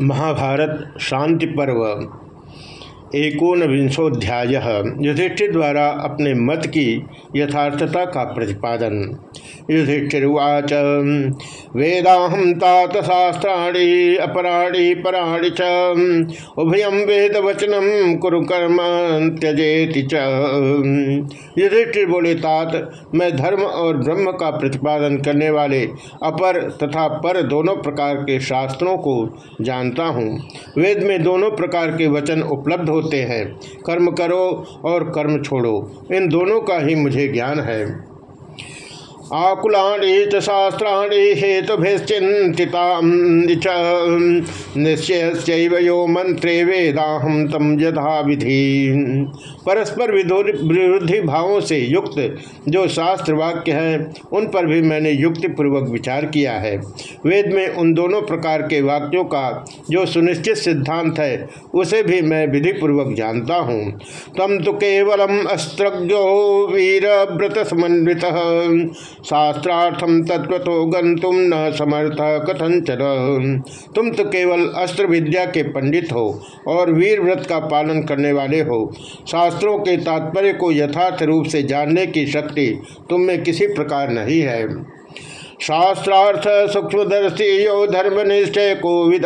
महाभारत शांति पर्व एकोन विंशोध्याय युधिष्ठिर द्वारा अपने मत की यथार्थता का प्रतिपादन। युधिष्ठिर्वाच। वेदाहम तात शास्त्राणी अपराणी, पराणी च। वेद वचनम कुरु कर्म त्यजेति च। युधिष्ठिर बोले, तात, मैं धर्म और ब्रह्म का प्रतिपादन करने वाले अपर तथा पर दोनों प्रकार के शास्त्रों को जानता हूँ। वेद में दोनों प्रकार के वचन उपलब्ध होते हैं। कर्म करो और कर्म छोड़ो। इन दोनों का ही मुझे ज्ञान है। आकुलाणी शास्त्राणी हेतुभिश्चिंतिता निश्चय यो मंत्रे वेदाहम तम यथा विधि परस्पर विरोधी भावों से युक्त जो शास्त्र वाक्य हैं, उन पर भी मैंने युक्ति पूर्वक विचार किया है। वेद में उन दोनों प्रकार के वाक्यों का जो सुनिश्चित सिद्धांत है, उसे भी मैं विधि पूर्वक जानता हूँ। तम तो केवलम अस्त्रज्ञो वीर व्रत समन्वित शास्त्रार्थम तत्व तो गंतुम न समर्थ कथंचन तुम तो केवल अस्त्र विद्या के पंडित हो और वीर व्रत का पालन करने वाले हो। शास्त्रों के तात्पर्य को यथार्थ रूप से जानने की शक्ति तुम में किसी प्रकार नहीं है। शास्त्रार्थ सूक्ष्मदर्शी यो धर्मनिष्ठे को विद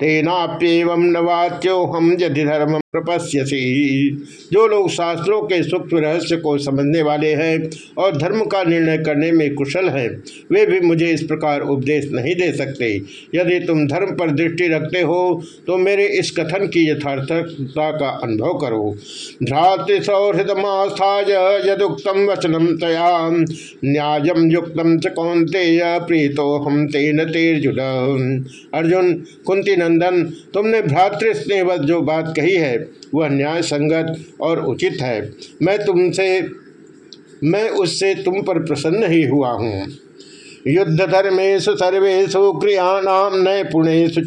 तेनाप्यव नवाच्यो हम यदि धर्म प्रपस्यसी जो लोग शास्त्रों के सूक्ष्म रहस्य को समझने वाले हैं और धर्म का निर्णय करने में कुशल हैं, वे भी मुझे इस प्रकार उपदेश नहीं दे सकते। यदि तुम धर्म पर दृष्टि रखते हो तो मेरे इस कथन की यथार्थता का अनुभव करो। भ्रातृ सौहृदमास्थाय यदुक्तम वचनम तया न्यायम युक्तम च कौंतेय प्रीतो हम तेन तेर्जुन। अर्जुन, कुंती नंदन, तुमने भ्रातृ जो बात कही है वह न्याय संगत और उचित है। मैं तुमसे, मैं उससे तुम पर प्रसन्न ही हुआ हूँ। युद्ध धर्मेशु सर्वेशु क्रियाणाम नैपुणेशु च।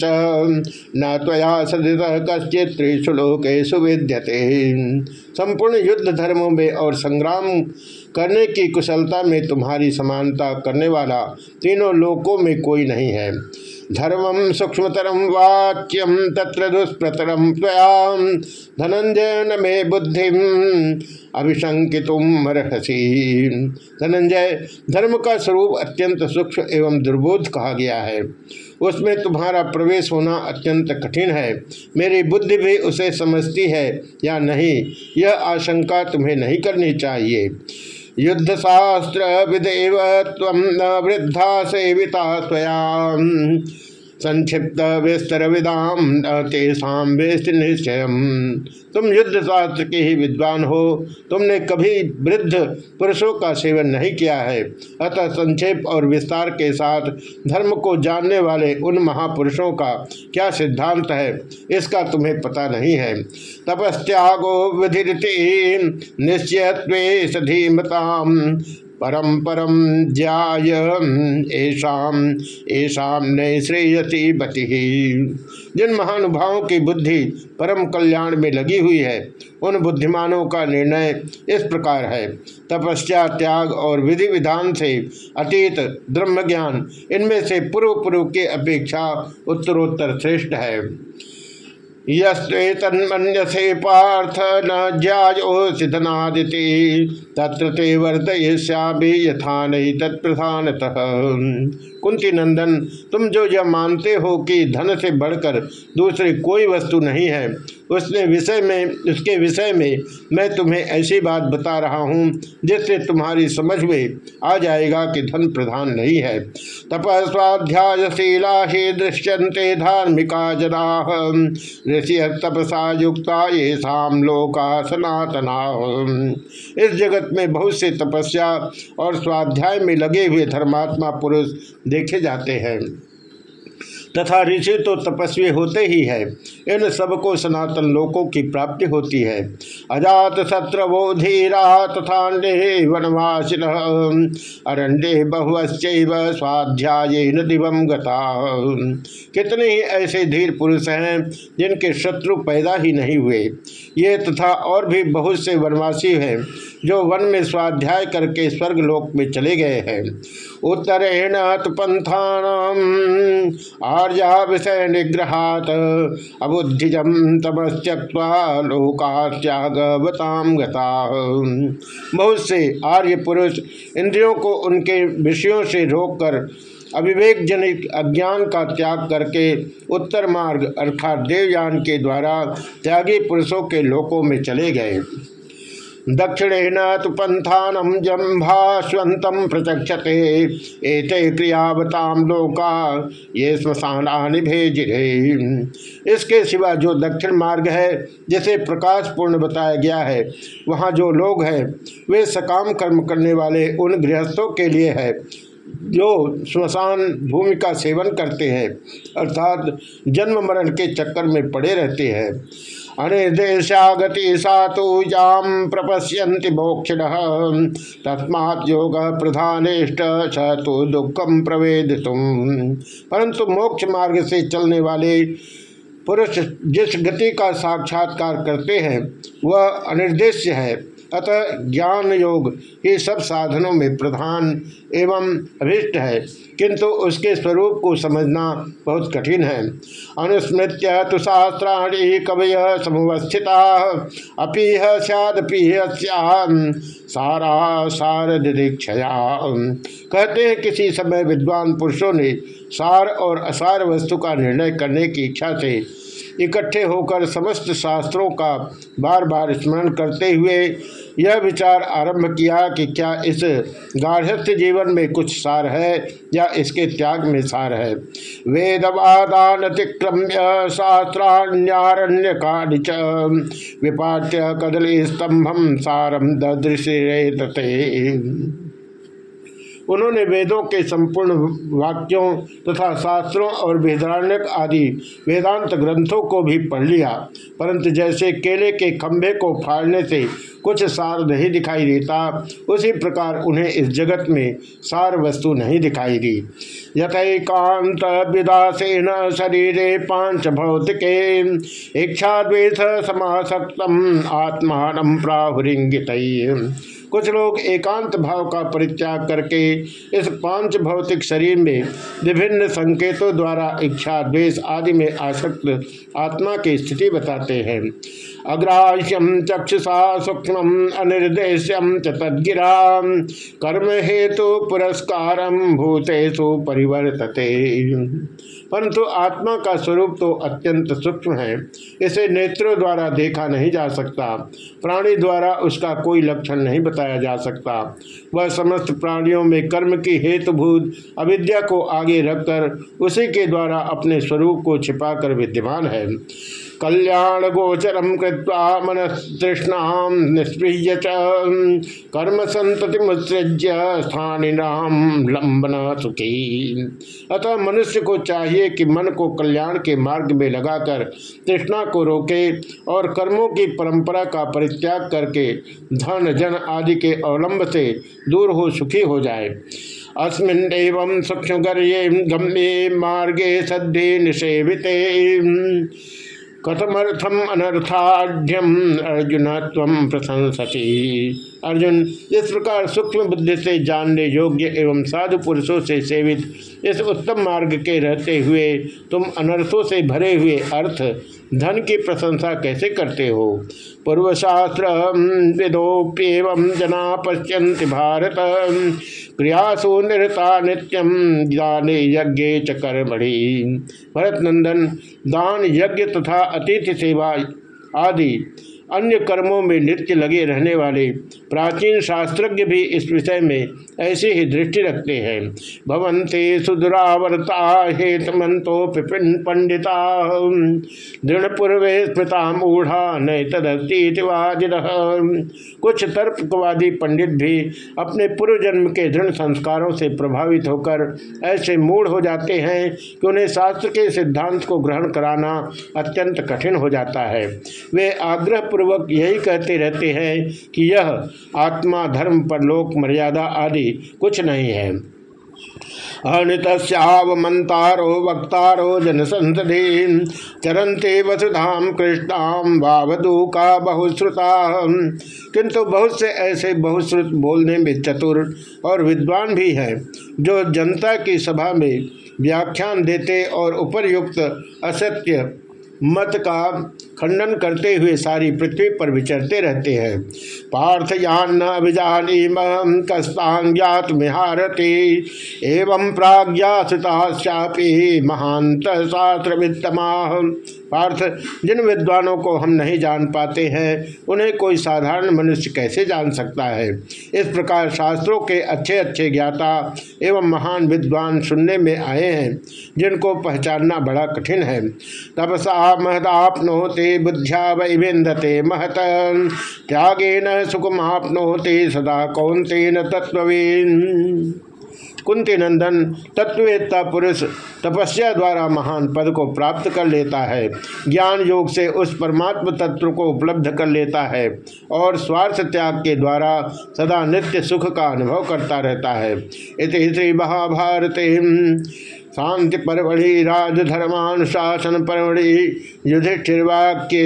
न त्वया सदित कश्चित त्रिषु लोकेशु विद्यते। संपूर्ण युद्ध धर्मों में और संग्राम करने की कुशलता में तुम्हारी समानता करने वाला तीनों लोकों में कोई नहीं है। धर्मम सूक्ष्मतरम वाक्यम तत्र दुष्प्रतरम त्वयाम धनंजय न मे बुद्धि अभिशंकितुम धनंजय धर्म का स्वरूप अत्यंत सूक्ष्म एवं दुर्बोध कहा गया है। उसमें तुम्हारा प्रवेश होना अत्यंत कठिन है। मेरी बुद्धि भी उसे समझती है या नहीं, यह आशंका तुम्हें नहीं करनी चाहिए। युद्ध शास्त्र विदेव न वृद्धा सेविता स्वया संक्षिप्त विस्तर विदाम तेषाम वेस्त निश्चय तुम युद्ध शास्त्र के ही विद्वान हो, तुमने कभी वृद्ध पुरुषों का सेवन नहीं किया है। अतः संक्षेप और विस्तार के साथ धर्म को जानने वाले उन महापुरुषों का क्या सिद्धांत है, इसका तुम्हें पता नहीं है। तपस्त्यागो विधिरति निश्चय सधीमता परम परम ज्याय ऐसाम ऐसाम नए श्रेयसी बति। जिन महानुभावों की बुद्धि परम कल्याण में लगी हुई है, उन बुद्धिमानों का निर्णय इस प्रकार है। तपस्या, त्याग और विधि विधान से अतीत ब्रह्म ज्ञान इनमें से पूर्व पूर्व के अपेक्षा उत्तरोत्तर श्रेष्ठ है। यन्मन्यसे पार्थ न ज्यायोसि धनादिति तत्र ते वर्तयिष्यामि यथा नहीं तत्प्रधानतः कुंती नंदन, तुम जो यह मानते हो कि धन से बढ़कर दूसरी कोई वस्तु नहीं है, उसने विषय में, उसके विषय में मैं तुम्हें ऐसी बात बता रहा हूँ, जिससे तुम्हारी समझ में आ जाएगा कि धन प्रधान नहीं है। तपस्वाध्यायशीला ही दृश्यंते धार्मिका जना ऋषि तपसा युक्ता ये शाम लोका सनातना। इस जगत में बहुत से तपस्या और स्वाध्याय में लगे हुए धर्मात्मा पुरुष देखे जाते हैं। तथा ऋषि तो तपस्वी होते ही है। इन सबको सनातन लोकों की प्राप्ति होती है। अजात सत्र वो धीरा तथा वनवासिन। अरण्य बहुश्चैव स्वाध्याय दिवम गता। कितने ही ऐसे धीर पुरुष हैं, जिनके शत्रु पैदा ही नहीं हुए। ये तथा और भी बहुत से वनवासी हैं, जो वन में स्वाध्याय करके स्वर्ग लोक में चले गए हैं। उत्तरेण पंथा भार्या विषय निग्रहात अबुद्धिजम तमस्त्यक्वा लोकात्यागवताम गता। बहुत से आर्य पुरुष इंद्रियों को उनके विषयों से रोककर अविवेक जनित अज्ञान का त्याग करके उत्तर मार्ग अर्थात देवयान के द्वारा त्यागी पुरुषों के लोकों में चले गए। दक्षिणेन तो पंथानम जम्भास्वंत प्रचक्षते। एते क्रियावताम लोका, ये श्मशानी भेजिरे। इसके सिवा जो दक्षिण मार्ग है, जिसे प्रकाश पूर्ण बताया गया है, वहाँ जो लोग हैं, वे सकाम कर्म करने वाले उन गृहस्थों के लिए है। जो श्मशान भूमि का सेवन करते हैं, अर्थात जन्म मरण के चक्कर में पड़े रहते हैं। अनिर्देशागति सा तो प्रपश्यंति तस्मात् योग तो दुखम प्रवेद परंतु मोक्ष मार्ग से चलने वाले पुरुष जिस गति का साक्षात्कार करते हैं, वह अनिर्देश्य है। अतः ज्ञान योग ही सब साधनों में प्रधान एवं अभिष्ट है। किंतु उसके स्वरूप को समझना बहुत कठिन है। अनुस्मृत्य तो शास्त्राणी कवय समुवस्थिता अपीह सदपीह सारा सार दीक्षया कहते हैं किसी समय विद्वान पुरुषों ने सार और असार वस्तु का निर्णय करने की इच्छा से इकट्ठे होकर समस्त शास्त्रों का बार बार स्मरण करते हुए यह विचार आरंभ किया कि क्या इस गाढ़स्थ जीवन में कुछ सार है या इसके त्याग में सार है। वेदवादान अतिक्रम्य शास्त्राण्यरण्य विपाट्य कदली स्तंभम सारम दृश्य उन्होंने वेदों के संपूर्ण वाक्यों तथा शास्त्रों और वेदारण्यक आदि वेदांत ग्रंथों को भी पढ़ लिया। परंतु जैसे केले के खंभे को फाड़ने से कुछ सार नहीं दिखाई देता, उसी प्रकार उन्हें इस जगत में सार वस्तु नहीं दिखाई दी। यथकांत विदासेन शरीर पाँच भौतिके इच्छा द्वेष समासक्तम आत्मान प्राहुरिंगित। कुछ लोग एकांत भाव का परित्याग करके इस पाँच भौतिक शरीर में विभिन्न संकेतों द्वारा इच्छा, द्वेष आदि में आसक्त आत्मा की स्थिति बताते हैं। अग्राह्यम चक्षुषा सूक्ष्म अनिर्देश्यम च तद्गिरा। कर्म हेतु पुरस्कार भूतेषु परिवर्तते। परंतु आत्मा का स्वरूप तो अत्यंत सूक्ष्म है। इसे नेत्रों द्वारा देखा नहीं जा सकता। प्राणी द्वारा उसका कोई लक्षण नहीं बताया जा सकता। वह समस्त प्राणियों में कर्म की हेतुभूत अविद्या को आगे रखकर उसी के द्वारा अपने स्वरूप को छिपाकर विद्यमान है। कल्याण गोचरम कृत्वा मन तृष्णा निस्पृह्य कर्म संतति मुत्सृज्य स्थानिनाम लंबन सुखी। अतः मनुष्य को चाहिए कि मन को कल्याण के मार्ग में लगाकर तृष्णा को रोके और कर्मों की परंपरा का परित्याग करके धन, जन आदि के अवलंब से दूर हो, सुखी हो जाए। अस्मिन सूक्ष्म गम्ये मार्गे सद्धि निषेविते। कथमर्थम अनर्थाढ़ अर्जुन तम प्रशंसती। अर्जुन, इस प्रकार सूक्ष्म बुद्धि से जानने योग्य एवं साधु पुरुषों से सेवित इस उत्तम मार्ग के रहते हुए तुम अनर्थों से भरे हुए अर्थ, धन की प्रशंसा कैसे करते हो? पूर्वशास्त्र विदोप्यव जना पश्यंति भारत क्रियासु निरता नित्यम दाने यज्ञ च कर्मणि। भरत नंदन दान यज्ञ तथा अतिथि सेवा आदि अन्य कर्मों में नित्य लगे रहने वाले प्राचीन शास्त्रज्ञ भी इस विषय में ऐसी ही दृष्टि रखते हैं। भवंते सुदुरावर्ता हेतमंतो पिपिन पंडिता दृढ़ पूर्वे स्मृता मूढ़ा नए तदस्तीवादिद कुछ तर्कवादी पंडित भी अपने पूर्व जन्म के दृढ़ संस्कारों से प्रभावित होकर ऐसे मूढ़ हो जाते हैं कि उन्हें शास्त्र के सिद्धांत को ग्रहण कराना अत्यंत कठिन हो जाता है। वे आग्रह पूर्वक यही कहते रहते हैं कि यह आत्मा, धर्म, परलोक, मर्यादा आदि कुछ नहीं है। अनितवमंतारो वक्तारो जन चरंते वसुधाम कृष्णाम वावधू का बहुश्रुता। किंतु बहुत से ऐसे बहुश्रुत बोलने में चतुर और विद्वान भी हैं, जो जनता की सभा में व्याख्यान देते और उपर्युक्त असत्य मत का खंडन करते हुए सारी पृथ्वी पर विचरते रहते हैं। पार्थ यान अभिजानी कस्तांग्यात मिहारती एवं प्राज्ञापी महांत शास्त्र पार्थ, जिन विद्वानों को हम नहीं जान पाते हैं, उन्हें कोई साधारण मनुष्य कैसे जान सकता है? इस प्रकार शास्त्रों के अच्छे अच्छे ज्ञाता एवं महान विद्वान सुनने में आए हैं, जिनको पहचानना बड़ा कठिन है। तपसा महदापनोते बुद्ध्या वै विंदते महत। त्यागे न सुखमापनोते सदा कौंते न तत्वीन कुंती नंदन तत्ववेत्ता पुरुष तपस्या द्वारा महान पद को प्राप्त कर लेता है। ज्ञान योग से उस परमात्म तत्व को उपलब्ध कर लेता है और स्वार्थ त्याग के द्वारा सदा नित्य सुख का अनुभव करता रहता है। इस श्री महाभारत। शांति परवड़ी राजधर्मानुशासन परवड़ी युधिष्ठिर्वाक्य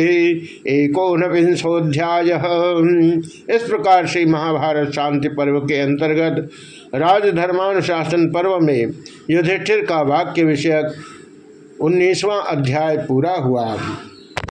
एकोन विंशोध्याय इस प्रकार से महाभारत शांति पर्व के अंतर्गत राजधर्मानुशासन पर्व में युधिष्ठिर का वाक्य विषयक उन्नीसवां अध्याय पूरा हुआ।